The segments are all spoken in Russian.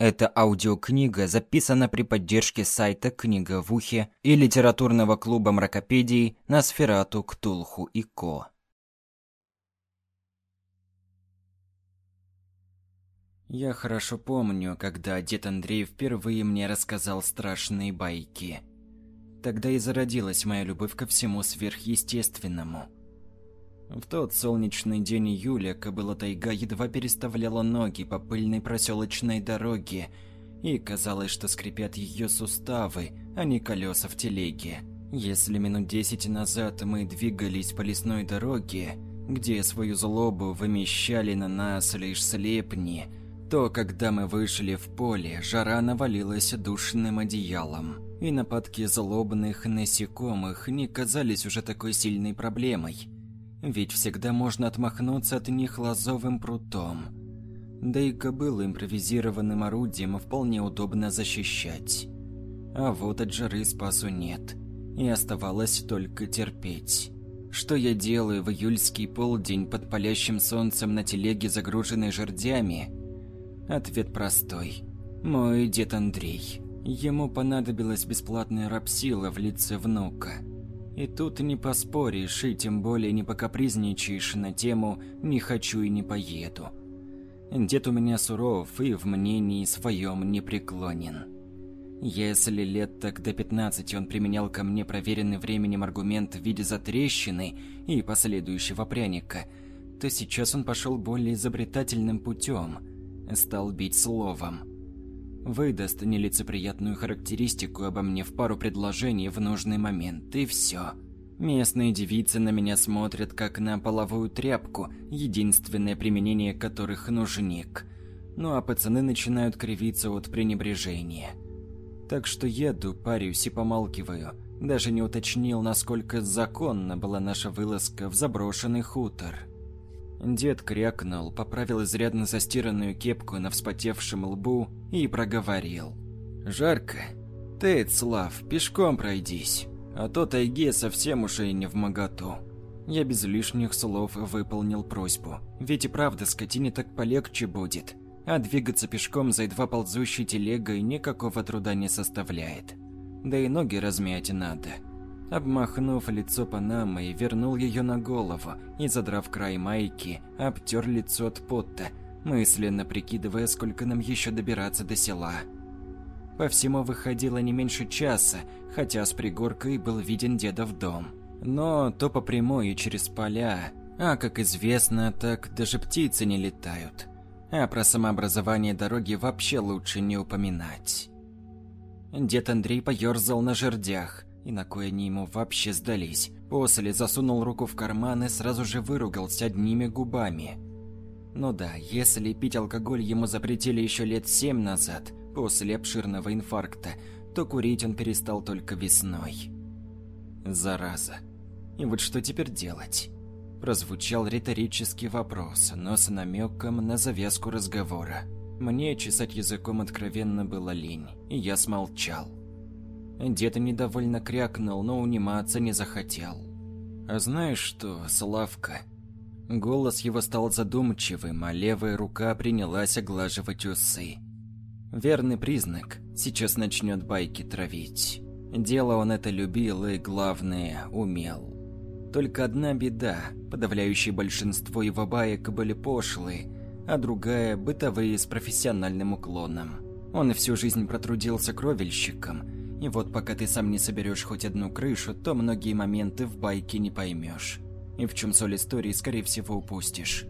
Эта аудиокнига записана при поддержке сайта «Книга в ухе» и литературного клуба мракопедий на Сферату, Ктулху и Ко. Я хорошо помню, когда дед Андрей впервые мне рассказал страшные байки. Тогда и зародилась моя любовь ко всему сверхъестественному – в тот солнечный день июля кобыла тайга едва переставляла ноги по пыльной проселочной дороге, и казалось, что скрипят ее суставы, а не колеса в телеге. Если минут десять назад мы двигались по лесной дороге, где свою злобу вымещали на нас лишь слепни, то когда мы вышли в поле, жара навалилась душным одеялом, и нападки злобных насекомых не казались уже такой сильной проблемой – ведь всегда можно отмахнуться от них лазовым прутом. Да и кобылу импровизированным орудием вполне удобно защищать. А вот от жары спасу нет, и оставалось только терпеть. Что я делаю в июльский полдень под палящим солнцем на телеге, загруженной жердями? Ответ простой. Мой дед Андрей. Ему понадобилась бесплатная рабсила в лице внука – и тут не поспоришь, и тем более не покапризничаешь на тему «не хочу и не поеду». Дед у меня суров и в мнении своем непреклонен. Если лет так до 15 он применял ко мне проверенный временем аргумент в виде затрещины и последующего пряника, то сейчас он пошел более изобретательным путем, стал бить словом выдаст нелицеприятную характеристику обо мне в пару предложений в нужный момент, и все. Местные девицы на меня смотрят как на половую тряпку, единственное применение которых нужник. Ну а пацаны начинают кривиться от пренебрежения. Так что еду, парюсь и помалкиваю. Даже не уточнил, насколько законна была наша вылазка в заброшенный хутор. Дед крякнул, поправил изрядно застиранную кепку на вспотевшем лбу и проговорил. «Жарко? Ты, Слав, пешком пройдись, а то тайге совсем уж и не в моготу». Я без лишних слов выполнил просьбу, ведь и правда скотине так полегче будет, а двигаться пешком за едва ползущей телегой никакого труда не составляет. Да и ноги размять надо. Обмахнув лицо панамой, вернул ее на голову и, задрав край майки, обтер лицо от пота, мысленно прикидывая, сколько нам еще добираться до села. По всему выходило не меньше часа, хотя с пригоркой был виден дедов дом. Но то по прямой и через поля, а, как известно, так даже птицы не летают. А про самообразование дороги вообще лучше не упоминать. Дед Андрей поерзал на жердях, и на кое они ему вообще сдались. После засунул руку в карман и сразу же выругался одними губами. Ну да, если пить алкоголь ему запретили еще лет семь назад, после обширного инфаркта, то курить он перестал только весной. Зараза. И вот что теперь делать? Прозвучал риторический вопрос, но с намеком на завязку разговора. Мне чесать языком откровенно было лень, и я смолчал. Дед недовольно крякнул, но униматься не захотел. «А знаешь что, Славка?» Голос его стал задумчивым, а левая рука принялась оглаживать усы. Верный признак, сейчас начнет байки травить. Дело он это любил и, главное, умел. Только одна беда, подавляющее большинство его баек были пошлые, а другая – бытовые с профессиональным уклоном. Он всю жизнь протрудился кровельщиком – и вот пока ты сам не соберешь хоть одну крышу, то многие моменты в байке не поймешь. И в чем соль истории, скорее всего, упустишь.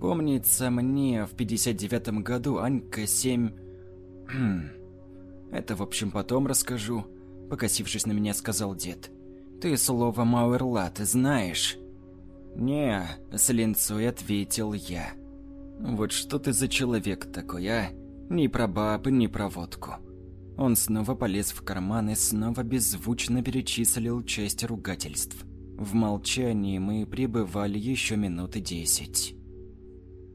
Помнится мне, в 59-м году Анька 7... Хм... Это, в общем, потом расскажу. Покосившись на меня, сказал дед. Ты слово Мауэрлат знаешь? Не, с линцой ответил я. Вот что ты за человек такой, а? Ни про баб, ни про водку. Он снова полез в карман и снова беззвучно перечислил часть ругательств. В молчании мы пребывали еще минуты десять.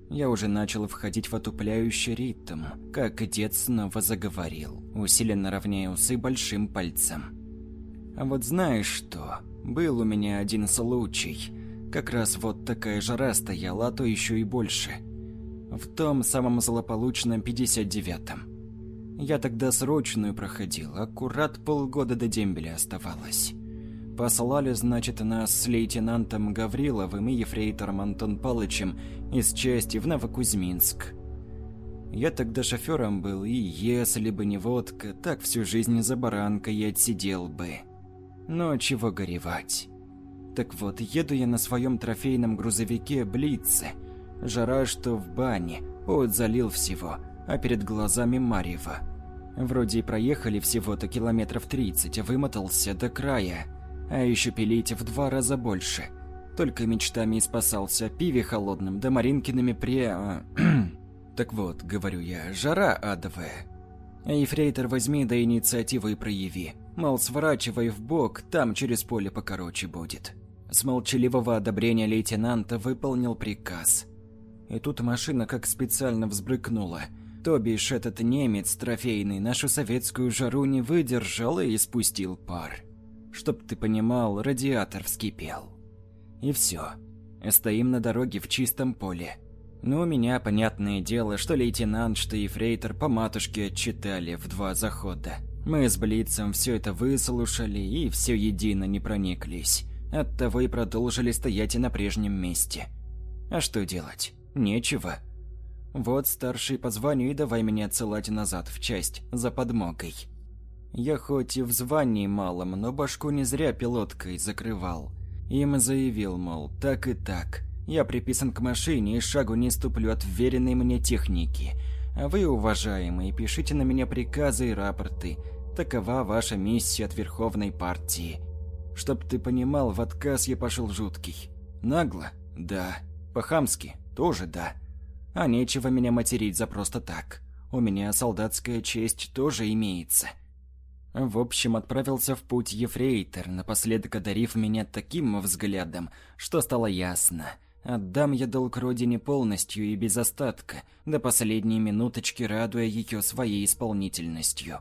Я уже начал входить в отупляющий ритм, как дед снова заговорил, усиленно равняя усы большим пальцем. А вот знаешь что? Был у меня один случай. Как раз вот такая жара стояла, а то еще и больше. В том самом злополучном 59-м. Я тогда срочную проходил, аккурат полгода до дембеля оставалось. Послали, значит, нас с лейтенантом Гавриловым и ефрейтором Антон Палычем из части в Новокузьминск. Я тогда шофером был, и если бы не водка, так всю жизнь за баранкой и отсидел бы. Но чего горевать. Так вот, еду я на своем трофейном грузовике Блице. Жара, что в бане, пот залил всего, а перед глазами Марьева. Вроде и проехали всего-то километров 30, а вымотался до края. А еще пилить в два раза больше. Только мечтами и спасался пиве холодным да Маринкиными пре... А, так вот, говорю я, жара адовая. Ефрейтор возьми да инициативу и прояви. Мол, сворачивай в бок, там через поле покороче будет. С молчаливого одобрения лейтенанта выполнил приказ. И тут машина как специально взбрыкнула – то бишь этот немец трофейный нашу советскую жару не выдержал и испустил пар. Чтоб ты понимал, радиатор вскипел. И все. Стоим на дороге в чистом поле. Ну, у меня, понятное дело, что лейтенант, что ефрейтор по матушке отчитали в два захода. Мы с Блицем все это выслушали и все едино не прониклись. Оттого и продолжили стоять на прежнем месте. А что делать? Нечего. Вот старший по званию и давай меня отсылать назад в часть, за подмогой. Я хоть и в звании малом, но башку не зря пилоткой закрывал. Им заявил, мол, так и так. Я приписан к машине и шагу не ступлю от веренной мне техники. А вы, уважаемые, пишите на меня приказы и рапорты. Такова ваша миссия от Верховной партии. Чтоб ты понимал, в отказ я пошел жуткий. Нагло? Да. По-хамски? Тоже да. А нечего меня материть за просто так. У меня солдатская честь тоже имеется. В общем, отправился в путь ефрейтор, напоследок одарив меня таким взглядом, что стало ясно. Отдам я долг родине полностью и без остатка, до последней минуточки радуя ее своей исполнительностью.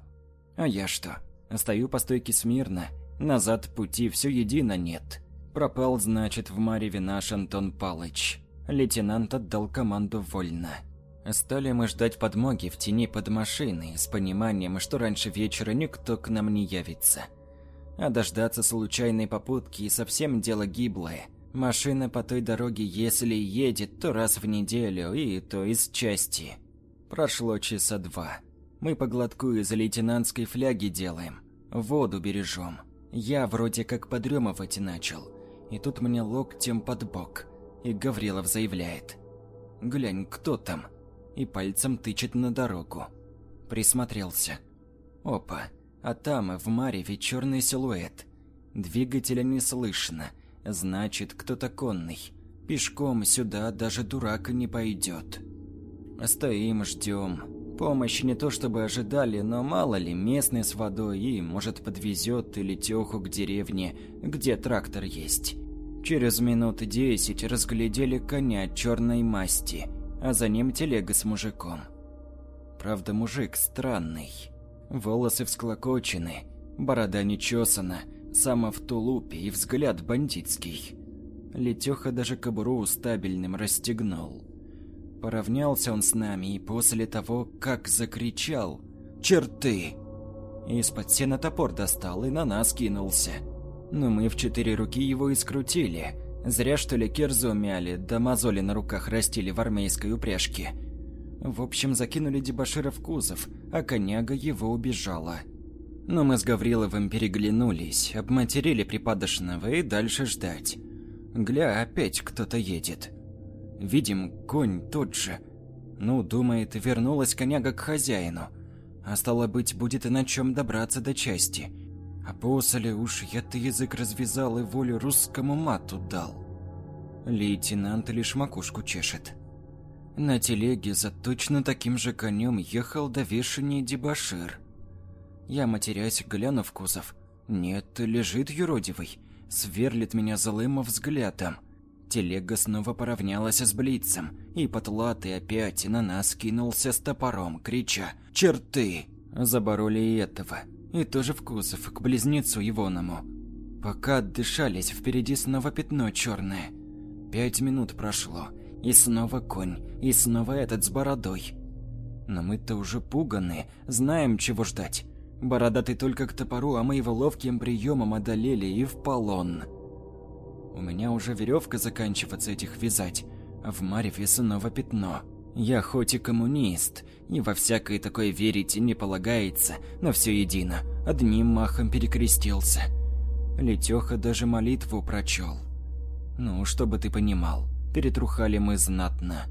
А я что? Стою по стойке смирно. Назад пути все едино нет. Пропал, значит, в Мареве наш Антон Палыч. Лейтенант отдал команду вольно. Стали мы ждать подмоги в тени под машиной, с пониманием, что раньше вечера никто к нам не явится. А дождаться случайной попутки и совсем дело гиблое. Машина по той дороге, если едет, то раз в неделю, и то из части. Прошло часа два. Мы по глотку из лейтенантской фляги делаем. Воду бережем. Я вроде как подремывать начал. И тут мне локтем под бок – и Гаврилов заявляет. «Глянь, кто там?» И пальцем тычет на дорогу. Присмотрелся. Опа, а там в Мареве черный силуэт. Двигателя не слышно, значит, кто-то конный. Пешком сюда даже дурак не пойдет. Стоим, ждем. Помощи не то чтобы ожидали, но мало ли, местный с водой и, может, подвезет или тёху к деревне, где трактор есть. Через минут десять разглядели коня черной масти, а за ним телега с мужиком. Правда, мужик странный. Волосы всклокочены, борода не чесана, сама в тулупе и взгляд бандитский. Летеха даже кобуру стабильным расстегнул. Поравнялся он с нами и после того, как закричал «Черты!» Из-под сена топор достал и на нас кинулся. Но мы в четыре руки его и скрутили. Зря что ли керзу мяли, да мозоли на руках растили в армейской упряжке. В общем, закинули дебошира в кузов, а коняга его убежала. Но мы с Гавриловым переглянулись, обматерили припадочного и дальше ждать. Гля, опять кто-то едет. Видим, конь тот же. Ну, думает, вернулась коняга к хозяину. А стало быть, будет и на чем добраться до части. А после уж я-то язык развязал и волю русскому мату дал. Лейтенант лишь макушку чешет. На телеге за точно таким же конем ехал до вешания дебошир. Я, матерясь, гляну в кузов. Нет, лежит юродивый. Сверлит меня злым взглядом. Телега снова поравнялась с Блицем, и потлатый опять на нас кинулся с топором, крича «Черты!» Забороли и этого и тоже в кузов, к близнецу Ивоному. Пока отдышались, впереди снова пятно черное. Пять минут прошло, и снова конь, и снова этот с бородой. Но мы-то уже пуганы, знаем, чего ждать. Бородатый только к топору, а мы его ловким приемом одолели и в полон. У меня уже веревка заканчиваться этих вязать, а в Мареве снова пятно. Я хоть и коммунист, и во всякое такое верить не полагается, но все едино, одним махом перекрестился. Летёха даже молитву прочел. Ну, чтобы ты понимал, перетрухали мы знатно.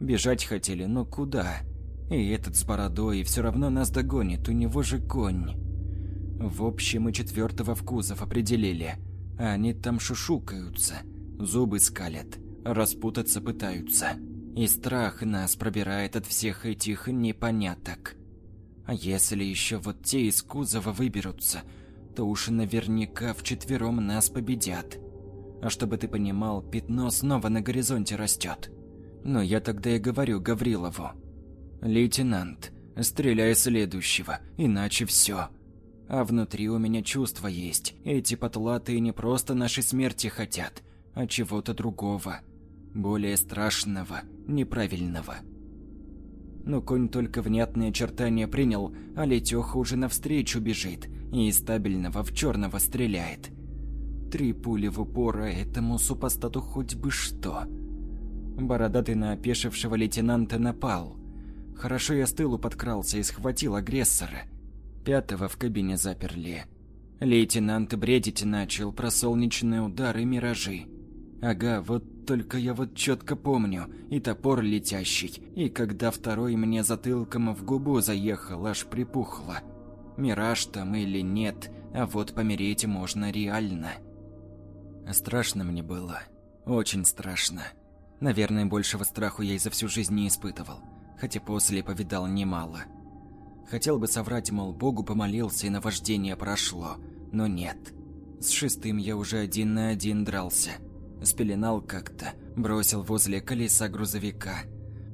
Бежать хотели, но куда? И этот с бородой все равно нас догонит, у него же конь. В общем, мы четвертого в кузов определили, они там шушукаются, зубы скалят, распутаться пытаются. И страх нас пробирает от всех этих непоняток. А если еще вот те из кузова выберутся, то уж наверняка вчетвером нас победят. А чтобы ты понимал, пятно снова на горизонте растет. Но я тогда и говорю Гаврилову. «Лейтенант, стреляй следующего, иначе все. А внутри у меня чувство есть. Эти потлатые не просто нашей смерти хотят, а чего-то другого. Более страшного, неправильного». Но конь только внятные очертания принял, а Летёха уже навстречу бежит и из стабильного в черного стреляет. Три пули в упор, а этому супостату хоть бы что. Бородатый на опешившего лейтенанта напал. Хорошо я с тылу подкрался и схватил агрессора. Пятого в кабине заперли. Лейтенант бредить начал про солнечные удары и миражи. Ага, вот только я вот четко помню, и топор летящий, и когда второй мне затылком в губу заехал, аж припухло. Мираж там или нет, а вот помереть можно реально. Страшно мне было. Очень страшно. Наверное, большего страху я и за всю жизнь не испытывал, хотя после повидал немало. Хотел бы соврать, мол, Богу помолился и наваждение прошло, но нет. С шестым я уже один на один дрался. Спеленал как-то, бросил возле колеса грузовика,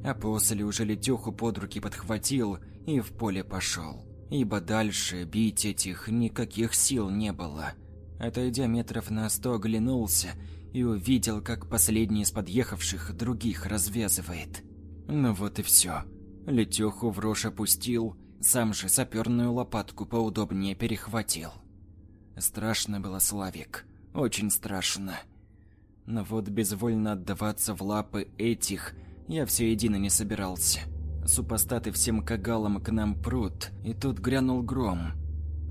а после уже летеху под руки подхватил и в поле пошел ибо дальше бить этих никаких сил не было. Отойдя метров на сто, оглянулся и увидел, как последний из подъехавших других развязывает. Ну вот и все. Летеху в рожь опустил, сам же саперную лопатку поудобнее перехватил. Страшно было, Славик, очень страшно. Но вот безвольно отдаваться в лапы этих я все едино не собирался. Супостаты всем кагалам к нам прут, и тут грянул гром.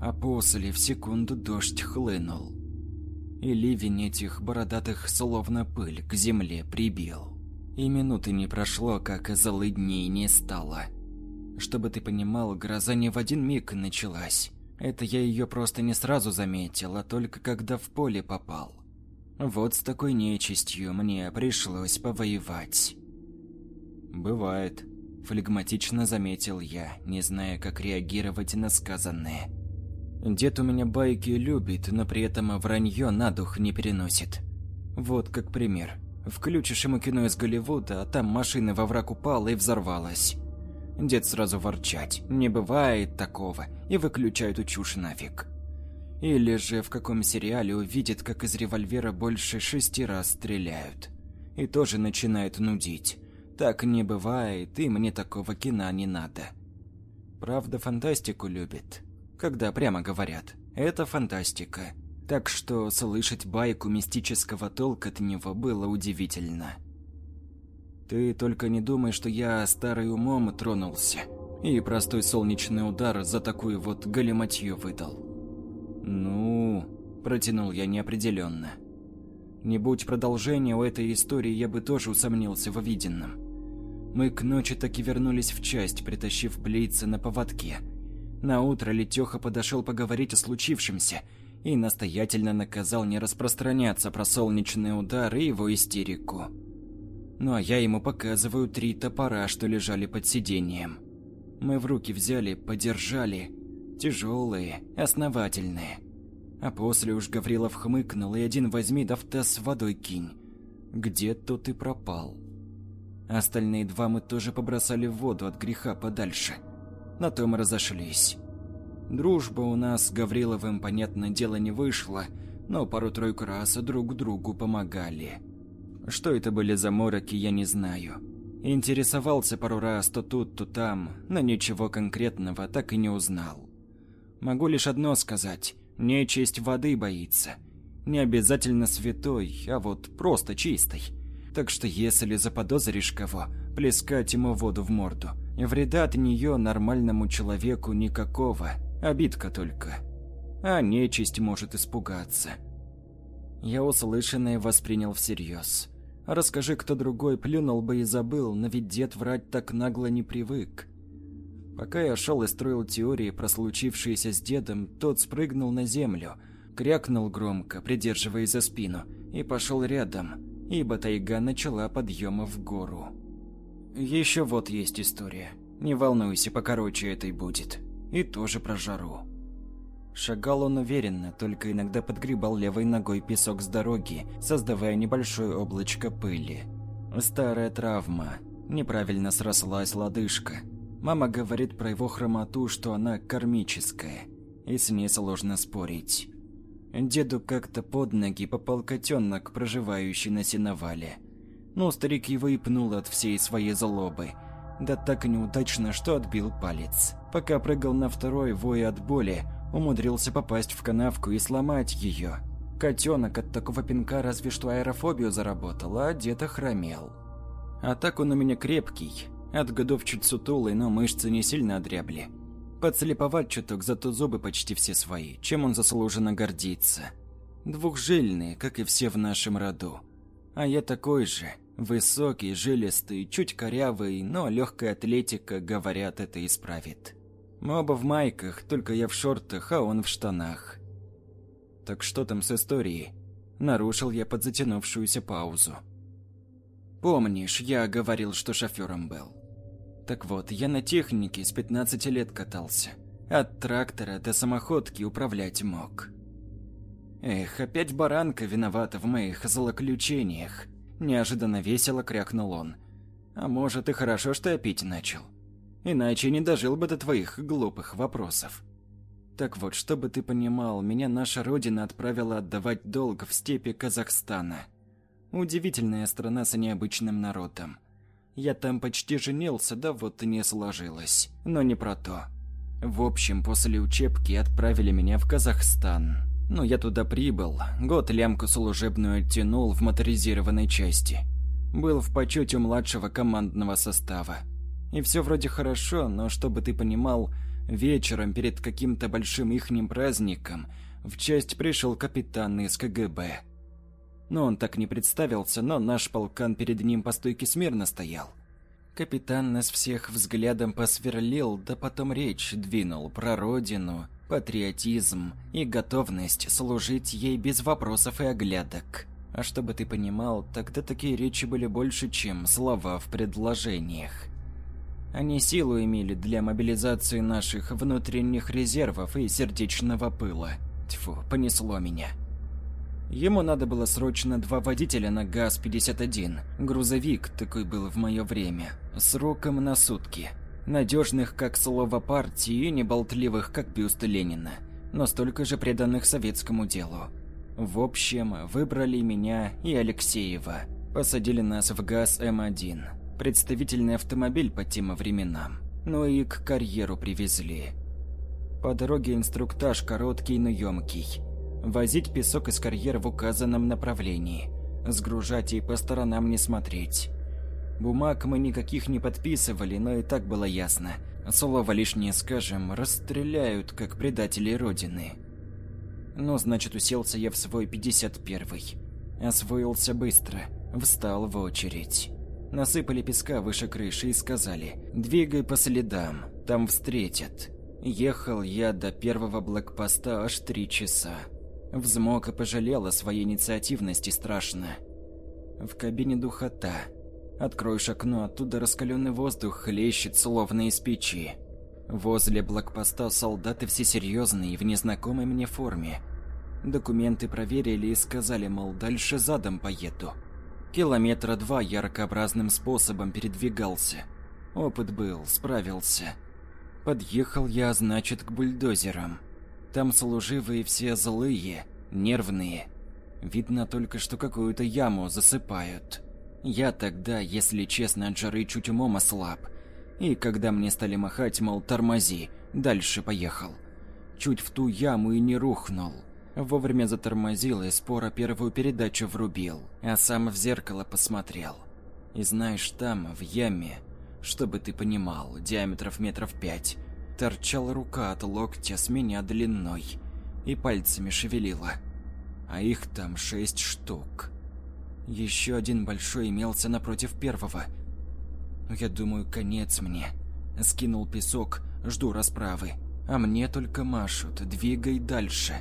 А после в секунду дождь хлынул. И ливень этих бородатых словно пыль к земле прибил. И минуты не прошло, как злыдней не стало. Чтобы ты понимал, гроза не в один миг началась. Это я ее просто не сразу заметил, а только когда в поле попал. Вот с такой нечистью мне пришлось повоевать. Бывает, Флегматично заметил я, не зная, как реагировать на сказанное. Дед у меня байки любит, но при этом вранье на дух не переносит. Вот как пример. Включишь ему кино из Голливуда, а там машина во враг упала и взорвалась. Дед сразу ворчать. Не бывает такого. И выключает чушь нафиг. Или же в каком сериале увидит, как из револьвера больше шести раз стреляют. И тоже начинает нудить. Так не бывает, и мне такого кино не надо. Правда, фантастику любит. Когда прямо говорят, это фантастика. Так что слышать байку мистического толка от него было удивительно. Ты только не думай, что я старый умом тронулся. И простой солнечный удар за такую вот галиматью выдал. Ну, протянул я неопределенно. Не будь продолжения у этой истории, я бы тоже усомнился в виденном. Мы к ночи таки вернулись в часть, притащив Блейца на поводке. На утро Летёха подошел поговорить о случившемся и настоятельно наказал не распространяться про солнечный удар и его истерику. Ну а я ему показываю три топора, что лежали под сиденьем. Мы в руки взяли, подержали. Тяжелые, основательные. А после уж Гаврилов хмыкнул и один возьми да в таз водой кинь. Где тот и пропал. Остальные два мы тоже побросали в воду от греха подальше. На том разошлись. Дружба у нас с Гавриловым, понятное дело, не вышла, но пару-тройку раз друг другу помогали. Что это были за мороки, я не знаю. Интересовался пару раз то тут, то там, но ничего конкретного так и не узнал. Могу лишь одно сказать. Нечисть воды боится. Не обязательно святой, а вот просто чистой. Так что если заподозришь кого, плескать ему воду в морду. Вреда от нее нормальному человеку никакого, обидка только. А нечисть может испугаться. Я услышанное воспринял всерьез. Расскажи кто другой, плюнул бы и забыл, но ведь дед врать так нагло не привык. Пока я шел и строил теории про случившееся с дедом, тот спрыгнул на землю, крякнул громко, придерживаясь за спину, и пошел рядом, ибо тайга начала подъема в гору. Еще вот есть история. Не волнуйся, покороче этой будет. И тоже про жару. Шагал он уверенно, только иногда подгребал левой ногой песок с дороги, создавая небольшое облачко пыли. Старая травма. Неправильно срослась лодыжка. Мама говорит про его хромоту, что она кармическая, и с ней сложно спорить. Деду как-то под ноги попал котенок, проживающий на сеновале. Но старик его и пнул от всей своей злобы. Да так неудачно, что отбил палец. Пока прыгал на второй, воя от боли, умудрился попасть в канавку и сломать ее. Котенок от такого пинка разве что аэрофобию заработал, а дед охромел. А так он у меня крепкий, от годов чуть сутулый, но мышцы не сильно одрябли. Подслеповат чуток, зато зубы почти все свои, чем он заслуженно гордится. Двухжильные, как и все в нашем роду. А я такой же, высокий, жилистый, чуть корявый, но легкая атлетика, говорят, это исправит. Мы оба в майках, только я в шортах, а он в штанах. Так что там с историей? Нарушил я подзатянувшуюся паузу. Помнишь, я говорил, что шофёром был? Так вот, я на технике с 15 лет катался. От трактора до самоходки управлять мог. Эх, опять баранка виновата в моих злоключениях. Неожиданно весело крякнул он. А может и хорошо, что я пить начал. Иначе не дожил бы до твоих глупых вопросов. Так вот, чтобы ты понимал, меня наша родина отправила отдавать долг в степи Казахстана. Удивительная страна с необычным народом. Я там почти женился, да вот не сложилось. Но не про то. В общем, после учебки отправили меня в Казахстан. Ну, я туда прибыл, год лямку служебную оттянул в моторизированной части. Был в почете у младшего командного состава. И все вроде хорошо, но чтобы ты понимал, вечером перед каким-то большим ихним праздником в часть пришел капитан из КГБ. Но он так не представился, но наш полкан перед ним по стойке смирно стоял. Капитан нас всех взглядом посверлил, да потом речь двинул про родину, патриотизм и готовность служить ей без вопросов и оглядок. А чтобы ты понимал, тогда такие речи были больше, чем слова в предложениях. Они силу имели для мобилизации наших внутренних резервов и сердечного пыла. Тьфу, понесло меня. Ему надо было срочно два водителя на ГАЗ-51. Грузовик такой был в мое время. Сроком на сутки. Надежных, как слово партии, и неболтливых, как бюст Ленина. Но столько же преданных советскому делу. В общем, выбрали меня и Алексеева. Посадили нас в ГАЗ М1 представительный автомобиль по тем временам. Ну и к карьеру привезли. По дороге инструктаж короткий, но емкий. Возить песок из карьера в указанном направлении. Сгружать и по сторонам не смотреть. Бумаг мы никаких не подписывали, но и так было ясно. Слово лишнее скажем, расстреляют, как предатели Родины. Ну, значит, уселся я в свой 51-й. Освоился быстро, встал в очередь. Насыпали песка выше крыши и сказали «Двигай по следам, там встретят». Ехал я до первого блокпоста аж три часа. Взмок и пожалел о своей инициативности страшно. В кабине духота. Откроешь окно, оттуда раскаленный воздух хлещет, словно из печи. Возле блокпоста солдаты все серьезные в незнакомой мне форме. Документы проверили и сказали, мол, дальше задом поеду. Километра два яркообразным способом передвигался. Опыт был, справился. Подъехал я, значит, к бульдозерам. Там служивые все злые, нервные. Видно только, что какую-то яму засыпают. Я тогда, если честно, от жары чуть умом ослаб. И когда мне стали махать, мол, тормози, дальше поехал. Чуть в ту яму и не рухнул. Вовремя затормозил и спора первую передачу врубил, а сам в зеркало посмотрел. И знаешь, там, в яме, чтобы ты понимал, диаметров метров пять, торчала рука от локтя с меня длиной и пальцами шевелила. А их там шесть штук. Еще один большой имелся напротив первого. Я думаю, конец мне. Скинул песок, жду расправы. А мне только машут, двигай дальше.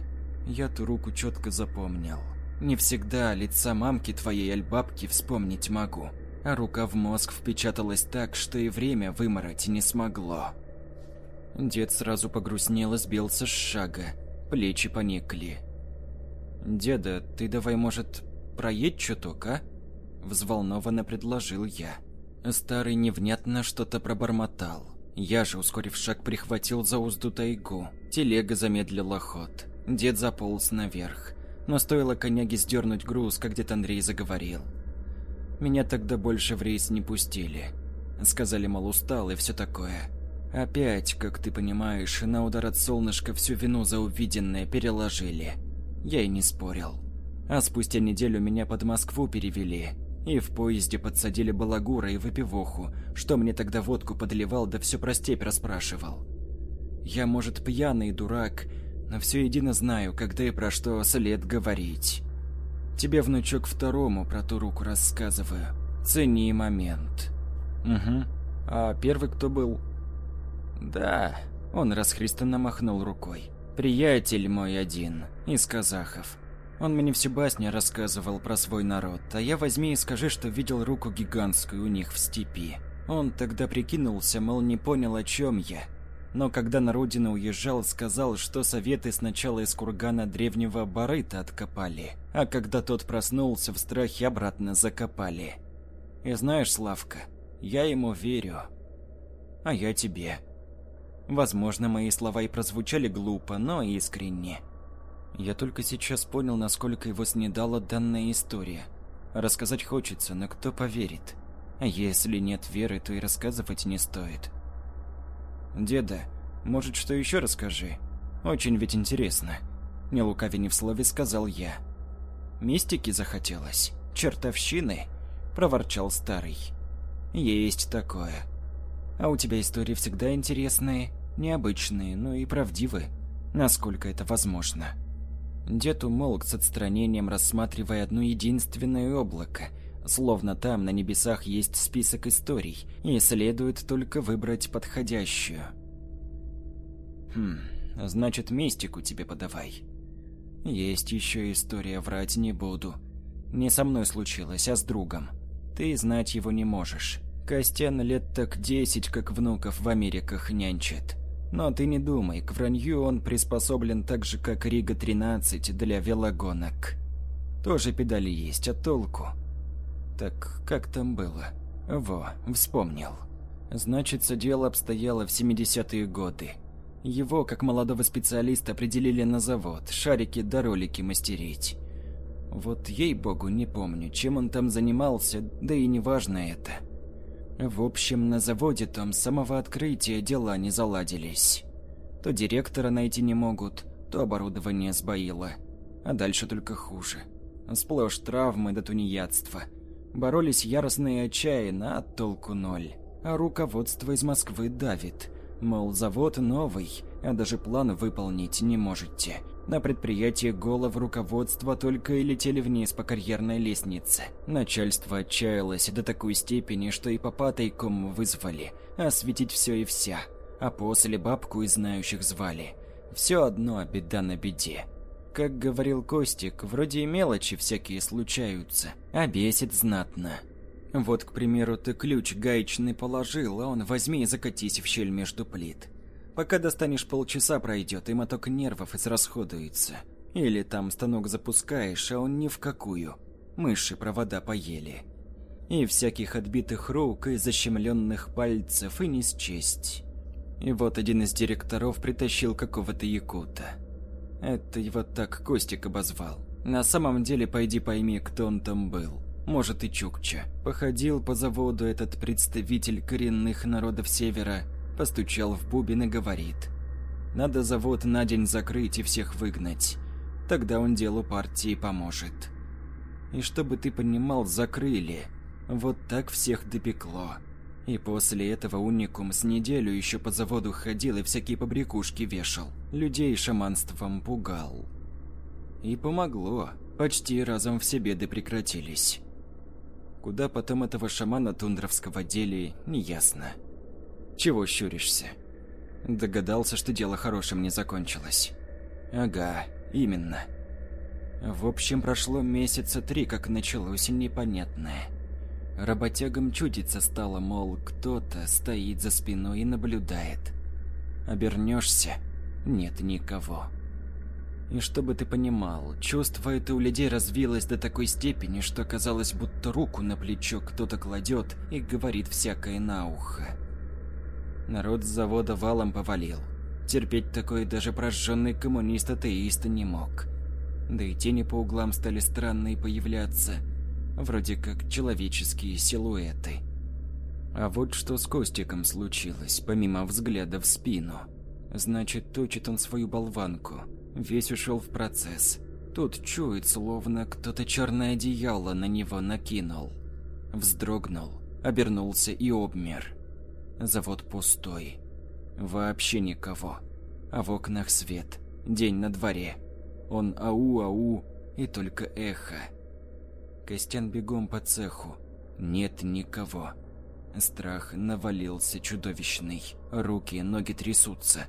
Я ту руку четко запомнил. Не всегда лица мамки твоей альбабки вспомнить могу. А рука в мозг впечаталась так, что и время вымороть не смогло. Дед сразу погрустнел и сбился с шага. Плечи поникли. «Деда, ты давай, может, проедь чуток, а?» Взволнованно предложил я. Старый невнятно что-то пробормотал. Я же, ускорив шаг, прихватил за узду тайгу. Телега замедлила ход. Дед заполз наверх. Но стоило коняге сдернуть груз, как дед Андрей заговорил. Меня тогда больше в рейс не пустили. Сказали, мол, устал и все такое. Опять, как ты понимаешь, на удар от солнышка всю вину за увиденное переложили. Я и не спорил. А спустя неделю меня под Москву перевели. И в поезде подсадили балагура и выпивоху, что мне тогда водку подливал, да все про степь расспрашивал. Я, может, пьяный дурак, но все едино знаю, когда и про что след говорить. Тебе, внучок, второму про ту руку рассказываю. Цени момент. Угу. А первый кто был? Да, он расхристанно махнул рукой. Приятель мой один, из казахов. Он мне всю басню рассказывал про свой народ, а я возьми и скажи, что видел руку гигантскую у них в степи. Он тогда прикинулся, мол, не понял, о чем я. Но когда на родину уезжал, сказал, что советы сначала из кургана древнего Барыта откопали, а когда тот проснулся, в страхе обратно закопали. И знаешь, Славка, я ему верю. А я тебе. Возможно, мои слова и прозвучали глупо, но искренне. Я только сейчас понял, насколько его снедала данная история. Рассказать хочется, но кто поверит? А если нет веры, то и рассказывать не стоит. Деда, может, что еще расскажи? Очень ведь интересно. Не лукави не в слове сказал я. Мистики захотелось? Чертовщины? Проворчал старый. Есть такое. А у тебя истории всегда интересные, необычные, но и правдивы, насколько это возможно. Дед умолк с отстранением, рассматривая одно единственное облако, словно там на небесах есть список историй, и следует только выбрать подходящую. Хм, значит, мистику тебе подавай. Есть еще история, врать не буду. Не со мной случилось, а с другом. Ты знать его не можешь. Костян лет так десять, как внуков в Америках нянчит. Но ты не думай, к вранью он приспособлен так же, как Рига-13 для велогонок. Тоже педали есть, а толку? Так как там было? Во, вспомнил. Значится, дело обстояло в 70-е годы. Его, как молодого специалиста, определили на завод, шарики да ролики мастерить. Вот ей-богу не помню, чем он там занимался, да и не важно это. В общем, на заводе там с самого открытия дела не заладились. То директора найти не могут, то оборудование сбоило. А дальше только хуже. Сплошь травмы до тунеядства. Боролись яростно и отчаянно, а толку ноль. А руководство из Москвы давит. Мол, завод новый, а даже план выполнить не можете. На предприятии голов руководства только и летели вниз по карьерной лестнице. Начальство отчаялось до такой степени, что и папа тайком вызвали, осветить все и вся. А после бабку из знающих звали. Все одно беда на беде. Как говорил Костик, вроде и мелочи всякие случаются, а бесит знатно. Вот, к примеру, ты ключ гаечный положил, а он возьми и закатись в щель между плит. Пока достанешь полчаса пройдет, и моток нервов израсходуется. Или там станок запускаешь, а он ни в какую. Мыши провода поели. И всяких отбитых рук, и защемленных пальцев, и не счесть. И вот один из директоров притащил какого-то якута. Это его так Костик обозвал. На самом деле, пойди пойми, кто он там был. может и чукча. Походил по заводу этот представитель коренных народов Севера, постучал в бубен и говорит. Надо завод на день закрыть и всех выгнать. Тогда он делу партии поможет. И чтобы ты понимал, закрыли. Вот так всех допекло. И после этого уникум с неделю еще по заводу ходил и всякие побрякушки вешал. Людей шаманством пугал. И помогло. Почти разом все беды прекратились. Куда потом этого шамана тундровского дели, неясно. Чего щуришься? Догадался, что дело хорошим не закончилось. Ага, именно. В общем, прошло месяца три, как началось непонятное. Работягам чудиться стало, мол, кто-то стоит за спиной и наблюдает. Обернешься, нет никого. И чтобы ты понимал, чувство это у людей развилось до такой степени, что казалось, будто руку на плечо кто-то кладет и говорит всякое на ухо. Народ с завода валом повалил. Терпеть такое даже прожженный коммунист-атеист не мог. Да и тени по углам стали странные появляться, вроде как человеческие силуэты. А вот что с Костиком случилось, помимо взгляда в спину. Значит, точит он свою болванку. Весь ушел в процесс. Тут чует, словно кто-то черное одеяло на него накинул. Вздрогнул, обернулся и обмер. Завод пустой. Вообще никого. А в окнах свет. День на дворе. Он ау-ау и только эхо. Костян бегом по цеху. Нет никого. Страх навалился чудовищный. Руки, ноги трясутся.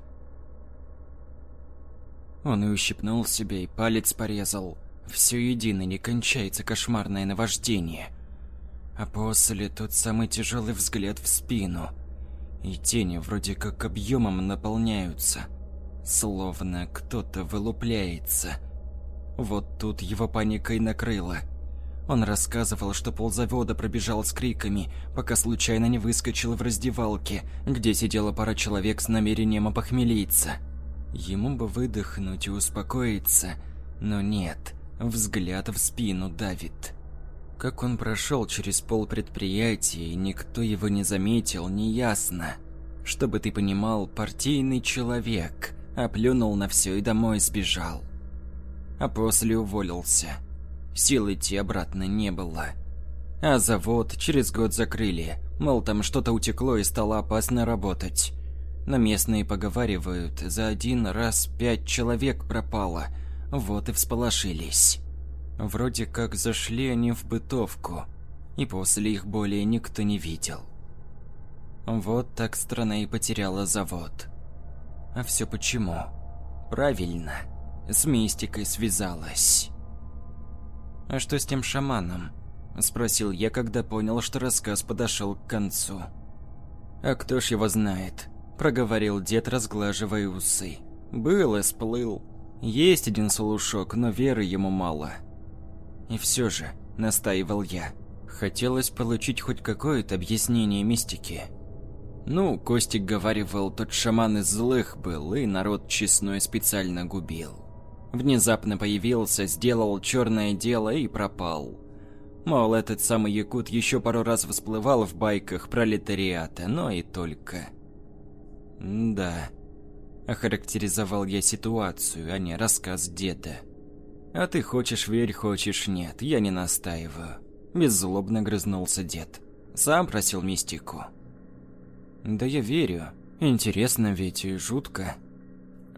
Он и ущипнул себя, и палец порезал. Все едино не кончается кошмарное наваждение. А после тот самый тяжелый взгляд в спину. И тени вроде как объемом наполняются словно кто-то вылупляется. Вот тут его паникой накрыло. Он рассказывал, что ползавода пробежал с криками, пока случайно не выскочил в раздевалке, где сидела пара человек с намерением опохмелиться. Ему бы выдохнуть и успокоиться, но нет, взгляд в спину давит. Как он прошел через пол предприятия, и никто его не заметил, неясно. Чтобы ты понимал, партийный человек, оплюнул на все и домой сбежал. А после уволился. Сил идти обратно не было. А завод через год закрыли, мол, там что-то утекло и стало опасно работать. Но местные поговаривают, за один раз пять человек пропало, вот и всполошились. Вроде как зашли они в бытовку, и после их более никто не видел. Вот так страна и потеряла завод. А все почему? Правильно, с мистикой связалась. «А что с тем шаманом?» – спросил я, когда понял, что рассказ подошел к концу. «А кто ж его знает?» – проговорил дед, разглаживая усы. «Был и сплыл. Есть один слушок, но веры ему мало». «И все же», – настаивал я, – хотелось получить хоть какое-то объяснение мистики. Ну, Костик говаривал, тот шаман из злых был и народ честной специально губил. Внезапно появился, сделал черное дело и пропал. Мол, этот самый якут еще пару раз всплывал в байках пролетариата, но и только. Да, охарактеризовал я ситуацию, а не рассказ деда. А ты хочешь верь, хочешь нет, я не настаиваю. Беззлобно грызнулся дед. Сам просил мистику. Да я верю. Интересно ведь и жутко.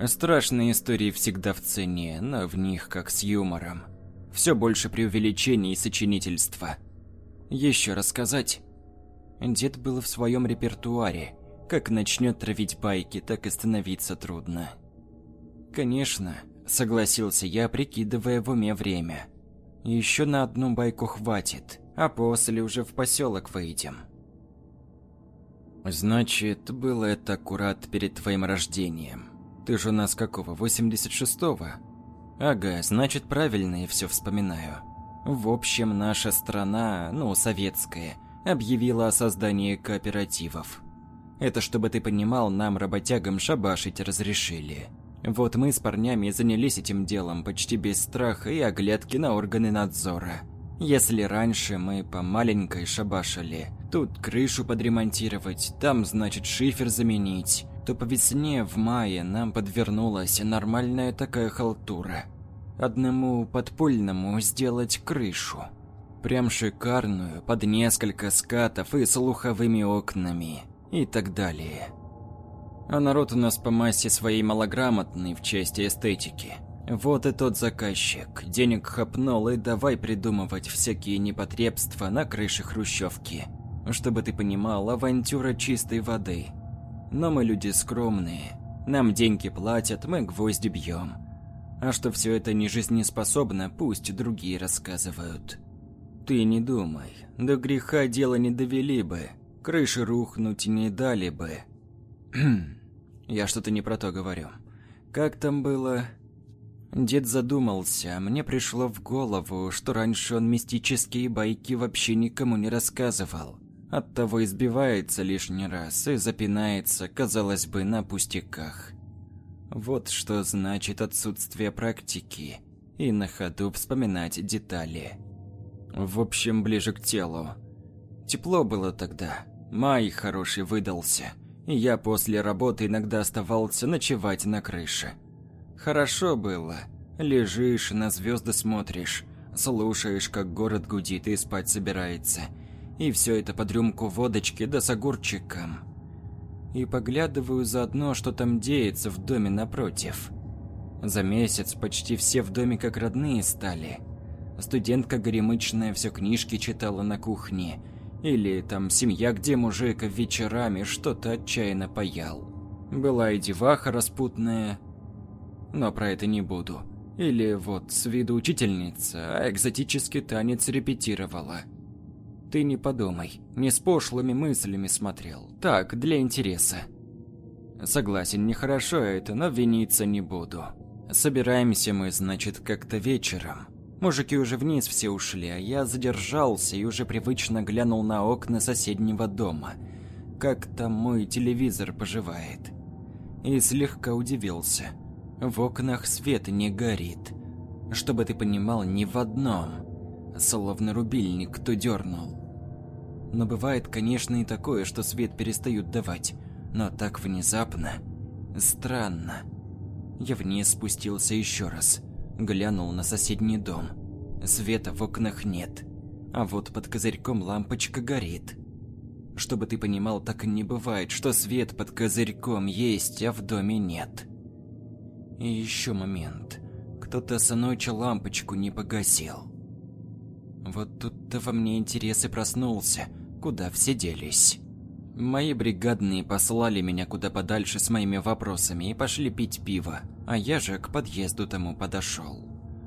Страшные истории всегда в цене, но в них как с юмором. Все больше преувеличений и сочинительства. Еще рассказать? Дед был в своем репертуаре. Как начнет травить байки, так и становиться трудно. Конечно, согласился я, прикидывая в уме время. Еще на одну байку хватит, а после уже в поселок выйдем. Значит, было это аккурат перед твоим рождением. Ты же у нас какого, 86-го? Ага, значит, правильно я все вспоминаю. В общем, наша страна, ну, советская, объявила о создании кооперативов. Это, чтобы ты понимал, нам, работягам, шабашить разрешили. Вот мы с парнями занялись этим делом почти без страха и оглядки на органы надзора. Если раньше мы по маленькой шабашили, тут крышу подремонтировать, там, значит, шифер заменить, то по весне в мае нам подвернулась нормальная такая халтура. Одному подпольному сделать крышу. Прям шикарную, под несколько скатов и с луховыми окнами и так далее. А народ у нас по массе своей малограмотный в части эстетики – вот и тот заказчик. Денег хапнул и давай придумывать всякие непотребства на крыше хрущевки. Чтобы ты понимал, авантюра чистой воды. Но мы люди скромные. Нам деньги платят, мы гвозди бьем. А что все это не жизнеспособно, пусть другие рассказывают. Ты не думай, до греха дело не довели бы. Крыши рухнуть не дали бы. Я что-то не про то говорю. Как там было? Дед задумался, мне пришло в голову, что раньше он мистические байки вообще никому не рассказывал. Оттого избивается лишний раз и запинается, казалось бы, на пустяках. Вот что значит отсутствие практики. И на ходу вспоминать детали. В общем, ближе к телу. Тепло было тогда. Май хороший выдался. Я после работы иногда оставался ночевать на крыше. Хорошо было. Лежишь, на звезды смотришь, слушаешь, как город гудит и спать собирается. И все это под рюмку водочки да с огурчиком. И поглядываю заодно, что там деется в доме напротив. За месяц почти все в доме как родные стали. Студентка горемычная все книжки читала на кухне. Или там семья, где мужик вечерами что-то отчаянно паял. Была и деваха распутная, но про это не буду. Или вот с виду учительница, а экзотический танец репетировала. Ты не подумай, не с пошлыми мыслями смотрел. Так, для интереса. Согласен, нехорошо это, но виниться не буду. Собираемся мы, значит, как-то вечером. Мужики уже вниз все ушли, а я задержался и уже привычно глянул на окна соседнего дома. Как там мой телевизор поживает. И слегка удивился – в окнах свет не горит. Чтобы ты понимал, ни в одном. Словно рубильник кто дернул. Но бывает, конечно, и такое, что свет перестают давать. Но так внезапно. Странно. Я вниз спустился еще раз. Глянул на соседний дом. Света в окнах нет. А вот под козырьком лампочка горит. Чтобы ты понимал, так не бывает, что свет под козырьком есть, а в доме нет. И еще момент. Кто-то с ночи лампочку не погасил. Вот тут-то во мне интерес и проснулся, куда все делись. Мои бригадные послали меня куда подальше с моими вопросами и пошли пить пиво, а я же к подъезду тому подошел.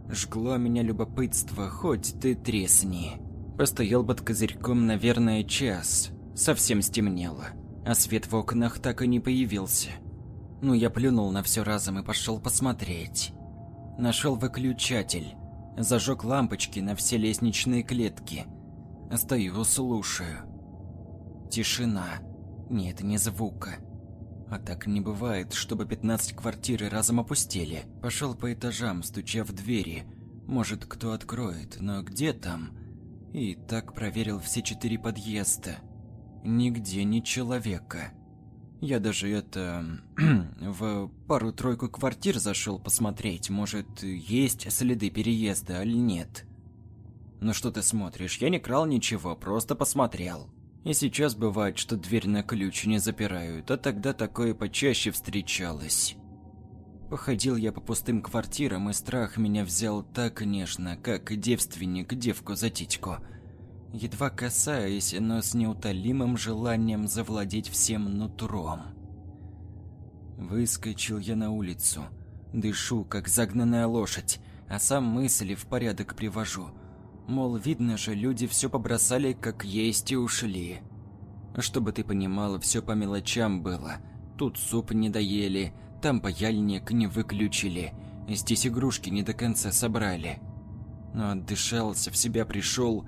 Жгло меня любопытство, хоть ты тресни. Постоял под козырьком, наверное, час. Совсем стемнело, а свет в окнах так и не появился. Ну, я плюнул на все разом и пошел посмотреть. Нашел выключатель. Зажег лампочки на все лестничные клетки. Стою, слушаю. Тишина. Нет, не звука. А так не бывает, чтобы 15 квартиры разом опустели. Пошел по этажам, стуча в двери. Может, кто откроет, но где там? И так проверил все четыре подъезда. Нигде ни человека. Я даже это... в пару-тройку квартир зашел посмотреть, может, есть следы переезда или нет. Ну что ты смотришь, я не крал ничего, просто посмотрел. И сейчас бывает, что дверь на ключ не запирают, а тогда такое почаще встречалось. Походил я по пустым квартирам, и страх меня взял так, конечно, как девственник девку за титьку – едва касаясь, но с неутолимым желанием завладеть всем нутром. Выскочил я на улицу, дышу, как загнанная лошадь, а сам мысли в порядок привожу. Мол, видно же, люди все побросали, как есть, и ушли. Чтобы ты понимала, все по мелочам было. Тут суп не доели, там паяльник не выключили, здесь игрушки не до конца собрали. Но отдышался, в себя пришел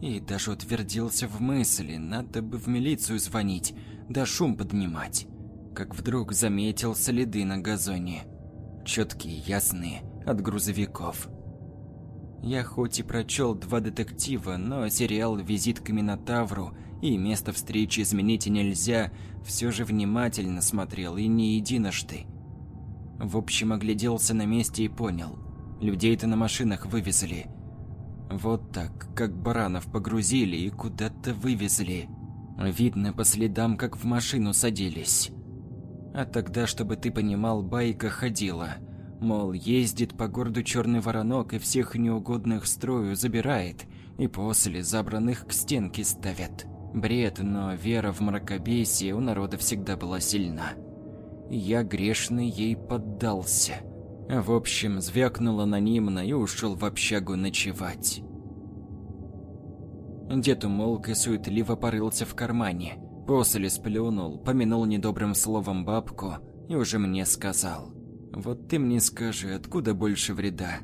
и даже утвердился в мысли, надо бы в милицию звонить, да шум поднимать. Как вдруг заметил следы на газоне. Четкие, ясные, от грузовиков. Я хоть и прочел два детектива, но сериал «Визит к Минотавру» и «Место встречи изменить нельзя» все же внимательно смотрел и не единожды. В общем, огляделся на месте и понял. Людей-то на машинах вывезли. Вот так, как баранов погрузили и куда-то вывезли. Видно по следам, как в машину садились. А тогда, чтобы ты понимал, байка ходила. Мол, ездит по городу черный воронок и всех неугодных строю забирает, и после забранных к стенке ставят. Бред, но вера в мракобесие у народа всегда была сильна. Я грешный ей поддался. В общем, звякнул анонимно и ушел в общагу ночевать. Дед умолк и суетливо порылся в кармане. После сплюнул, помянул недобрым словом бабку и уже мне сказал. «Вот ты мне скажи, откуда больше вреда?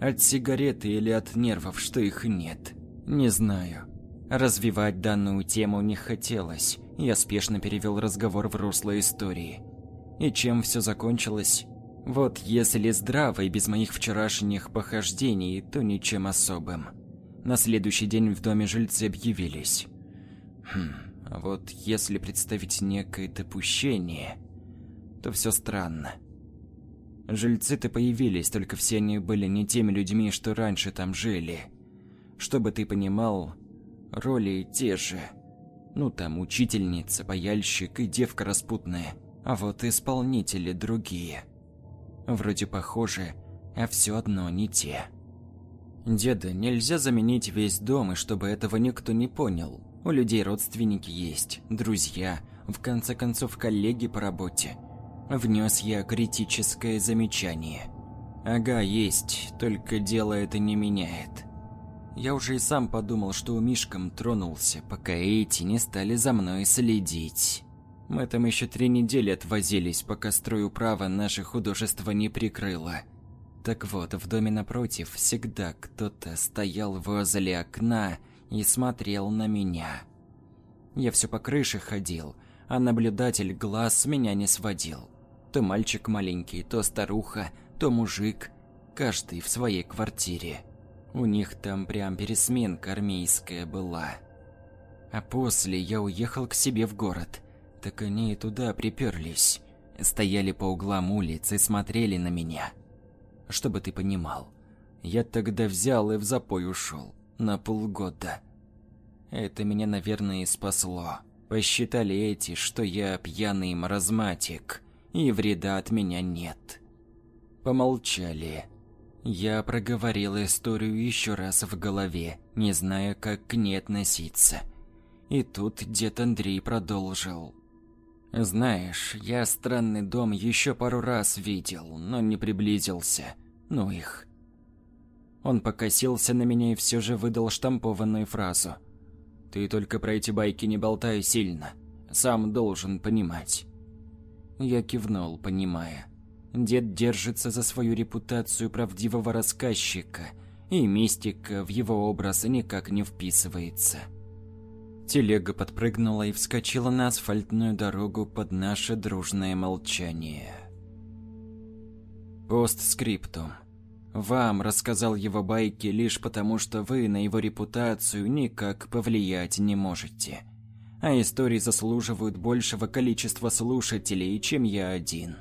От сигареты или от нервов, что их нет?» «Не знаю». Развивать данную тему не хотелось. Я спешно перевел разговор в русло истории. И чем все закончилось? Вот если здраво и без моих вчерашних похождений, то ничем особым. На следующий день в доме жильцы объявились. Хм, а вот если представить некое допущение, то все странно. Жильцы-то появились, только все они были не теми людьми, что раньше там жили. Чтобы ты понимал, роли те же. Ну там учительница, паяльщик и девка распутная. А вот исполнители другие. Вроде похожи, а все одно не те. Деда нельзя заменить весь дом, и чтобы этого никто не понял. У людей родственники есть, друзья, в конце концов коллеги по работе. Внес я критическое замечание. Ага, есть, только дело это не меняет. Я уже и сам подумал, что у Мишкам тронулся, пока эти не стали за мной следить. Мы там еще три недели отвозились, пока стройуправа наше художество не прикрыло. Так вот, в доме напротив всегда кто-то стоял возле окна и смотрел на меня. Я все по крыше ходил, а наблюдатель глаз с меня не сводил. То мальчик маленький, то старуха, то мужик, каждый в своей квартире. У них там прям пересменка армейская была. А после я уехал к себе в город. Так они и туда приперлись. Стояли по углам улиц и смотрели на меня чтобы ты понимал. Я тогда взял и в запой ушел. На полгода. Это меня, наверное, и спасло. Посчитали эти, что я пьяный маразматик, и вреда от меня нет. Помолчали. Я проговорил историю еще раз в голове, не зная, как к ней относиться. И тут дед Андрей продолжил. Знаешь, я странный дом еще пару раз видел, но не приблизился. Ну их. Он покосился на меня и все же выдал штампованную фразу. Ты только про эти байки не болтай сильно. Сам должен понимать. Я кивнул, понимая. Дед держится за свою репутацию правдивого рассказчика, и мистика в его образ никак не вписывается. Телега подпрыгнула и вскочила на асфальтную дорогу под наше дружное молчание. Постскриптум. Вам рассказал его байки лишь потому, что вы на его репутацию никак повлиять не можете. А истории заслуживают большего количества слушателей, чем я один.